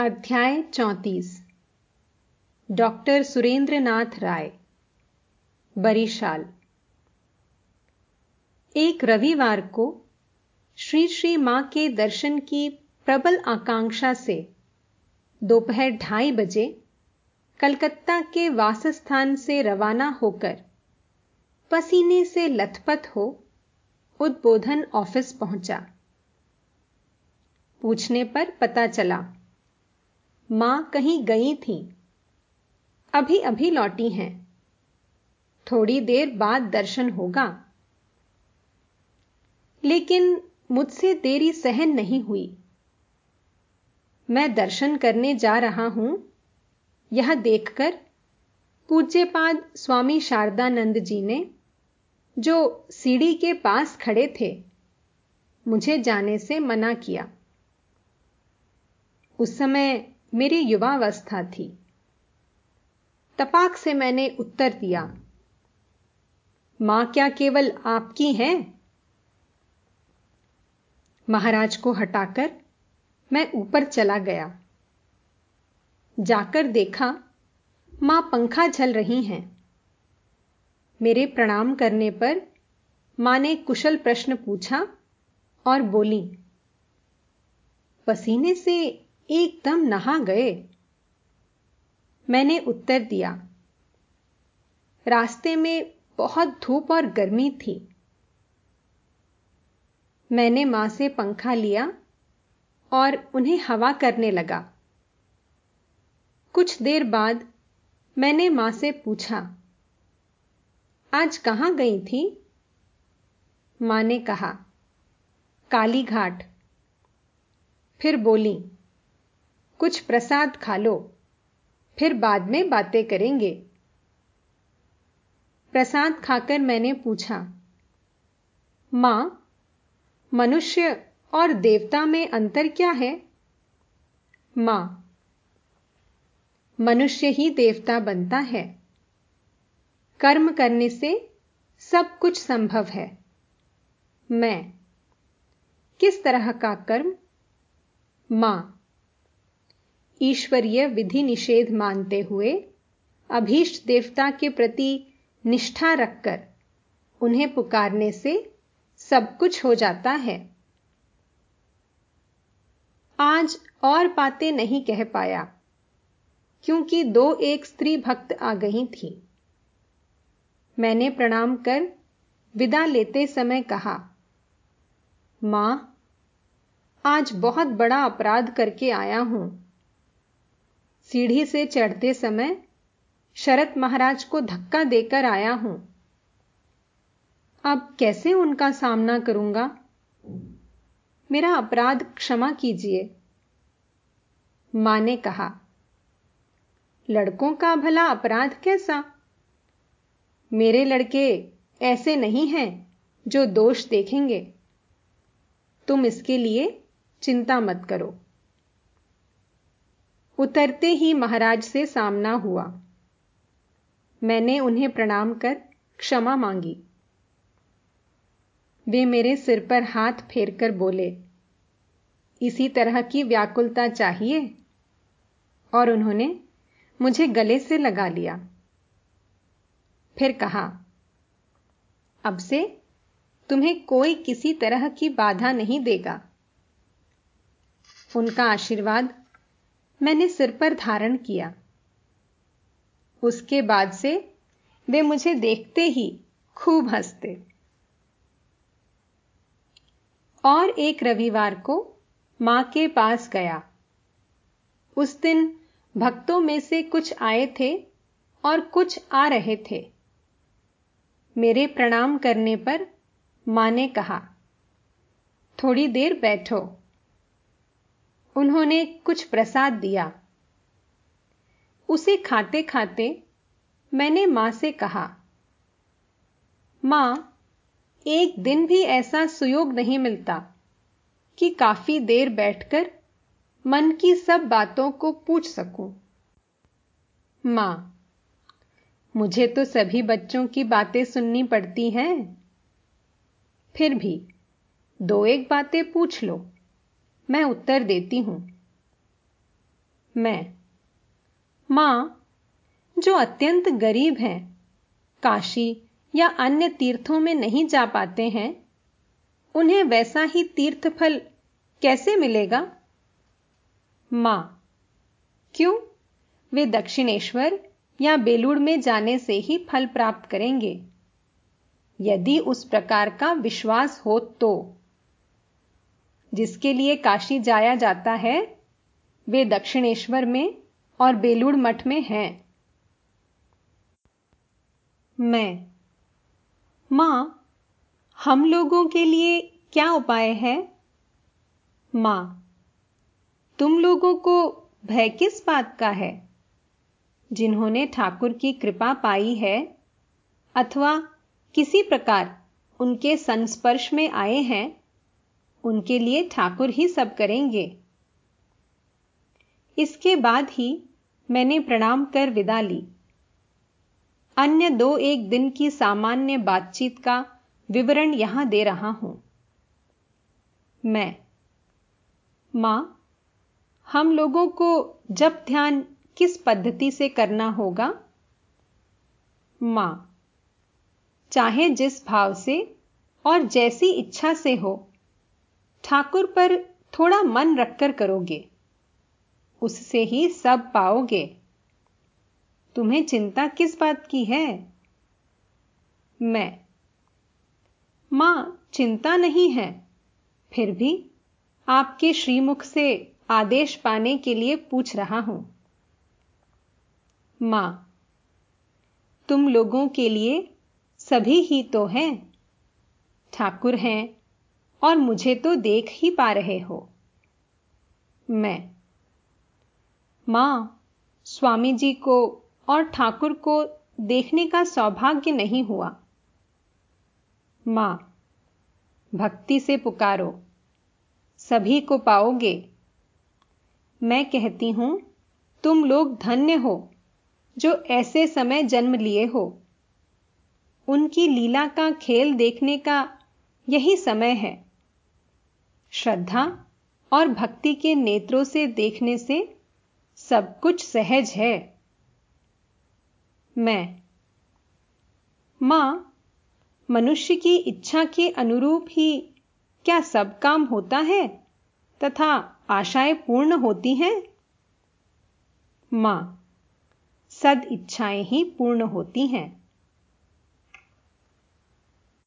अध्याय चौंतीस। डॉक्टर सुरेंद्रनाथ राय, बरिशाल। एक रविवार को श्री श्री माँ के दर्शन की प्रबल आकांक्षा से दोपहर ढाई बजे कलकत्ता के वासस्थान से रवाना होकर पसीने से लथपथ हो उद्बोधन ऑफ़िस पहुँचा। पूछने पर पता चला माँ कहीं गई थी। अभी अभी लौटी हैं। थोड़ी देर बाद दर्शन होगा। लेकिन मुझसे देरी सहन नहीं हुई। मैं दर्शन करने जा रहा हूँ। यह देखकर पूज्यपाद स्वामी शारदानंद जी ने, जो सीढ़ी के पास खड़े थे, मुझे जाने से मना किया। उस समय मेरी युवावस्था थी। तपाक से मैंने उत्तर दिया, माँ क्या केवल आपकी हैं? महाराज को हटाकर मैं ऊपर चला गया। जाकर देखा, माँ पंखा झल रही हैं। मेरे प्रणाम करने पर माँ ने कुशल प्रश्न पूछा और बोली, पसीने से एकदम नहा गए। मैंने उत्तर दिया। रास्ते में बहुत धूप और गर्मी थी। मैंने माँ से पंखा लिया और उन्हें हवा करने लगा। कुछ देर बाद मैंने माँ से पूछा, आज कहाँ गई थी? माँ ने कहा काली घाट फिर बोली कुछ प्रसाद खा लो, फिर बाद में बातें करेंगे। प्रसाद खाकर मैंने पूछा, माँ, मनुष्य और देवता में अंतर क्या है? माँ, मनुष्य ही देवता बनता है। कर्म करने से सब कुछ संभव है। मैं, किस तरह का कर्म? माँ ईश्वरीय विधि निषेध मानते हुए अभीष्ट देवता के प्रति निष्ठा रखकर उन्हें पुकारने से सब कुछ हो जाता है। आज और बातें नहीं कह पाया, क्योंकि दो एक स्त्री भक्त आ गई थी। मैंने प्रणाम कर विदा लेते समय कहा, माँ, आज बहुत बड़ा अपराध करके आया हूँ। सीढ़ी से चढ़ते समय शरत महाराज को धक्का देकर आया हूँ। अब कैसे उनका सामना करूँगा? मेरा अपराध क्षमा कीजिए। माँ ने कहा, लड़कों का भला अपराध कैसा? मेरे लड़के ऐसे नहीं हैं जो दोष देखेंगे। तुम इसके लिए चिंता मत करो। उतरते ही महाराज से सामना हुआ। मैंने उन्हें प्रणाम कर क्षमा मांगी। वे मेरे सिर पर हाथ फेरकर बोले, इसी तरह की व्याकुलता चाहिए? और उन्होंने मुझे गले से लगा लिया। फिर कहा, अब से तुम्हें कोई किसी तरह की बाधा नहीं देगा। उनका आशीर्वाद मैंने सिर पर धारण किया। उसके बाद से वे मुझे देखते ही खूब हँसते। और एक रविवार को माँ के पास गया। उस दिन भक्तों में से कुछ आए थे और कुछ आ रहे थे। मेरे प्रणाम करने पर माँ ने कहा, थोड़ी देर बैठो। उन्होंने कुछ प्रसाद दिया। उसे खाते खाते मैंने माँ से कहा, माँ, एक दिन भी ऐसा सुयोग नहीं मिलता कि काफ़ी देर बैठकर मन की सब बातों को पूछ सकूँ। माँ, मुझे तो सभी बच्चों की बातें सुननी पड़ती हैं। फिर भी दो एक बातें पूछ लो। मैं उत्तर देती हूँ। मैं। माँ, जो अत्यंत गरीब हैं, काशी या अन्य तीर्थों में नहीं जा पाते हैं, उन्हें वैसा ही तीर्थफल कैसे मिलेगा? माँ। क्यों? वे दक्षिणेश्वर या बेलूड़ में जाने से ही फल प्राप्त करेंगे। यदि उस प्रकार का विश्वास हो तो। जिसके लिए काशी जाया जाता है, वे दक्षिणेश्वर में और बेलूड़ मठ में हैं। मैं। माँ, हम लोगों के लिए क्या उपाय है? माँ, तुम लोगों को भय किस बात का है? जिन्होंने ठाकुर की कृपा पाई है अथवा किसी प्रकार उनके संस्पर्श में आए हैं उनके लिए ठाकुर ही सब करेंगे। इसके बाद ही मैंने प्रणाम कर विदा ली। अन्य दो एक दिन की सामान्य बातचीत का विवरण यहाँ दे रहा हूँ। मैं, माँ, हम लोगों को जब ध्यान किस पद्धति से करना होगा? माँ, चाहे जिस भाव से और जैसी इच्छा से हो। ठाकुर पर थोड़ा मन रखकर करोगे। उससे ही सब पाओगे। तुम्हें चिंता किस बात की है? मैं। माँ, चिंता नहीं है। फिर भी आपके श्रीमुख से आदेश पाने के लिए पूछ रहा हूँ। माँ, तुम लोगों के लिए सभी ही तो हैं। ठाकुर हैं और मुझे तो देख ही पा रहे हो। मैं। माँ स्वामी जी को और ठाकुर को देखने का सौभाग्य नहीं हुआ। माँ, भक्ति से पुकारो। सभी को पाओगे। मैं कहती हूँ, तुम लोग धन्य हो, जो ऐसे समय जन्म लिए हो। उनकी लीला का खेल देखने का यही समय है। श्रद्धा और भक्ति के नेत्रों से देखने से सब कुछ सहज है। मैं। माँ, मनुष्य की इच्छा के अनुरूप ही क्या सब काम होता है तथा आशाएँ पूर्ण होती हैं? माँ, सद इच्छाएँ ही पूर्ण होती हैं।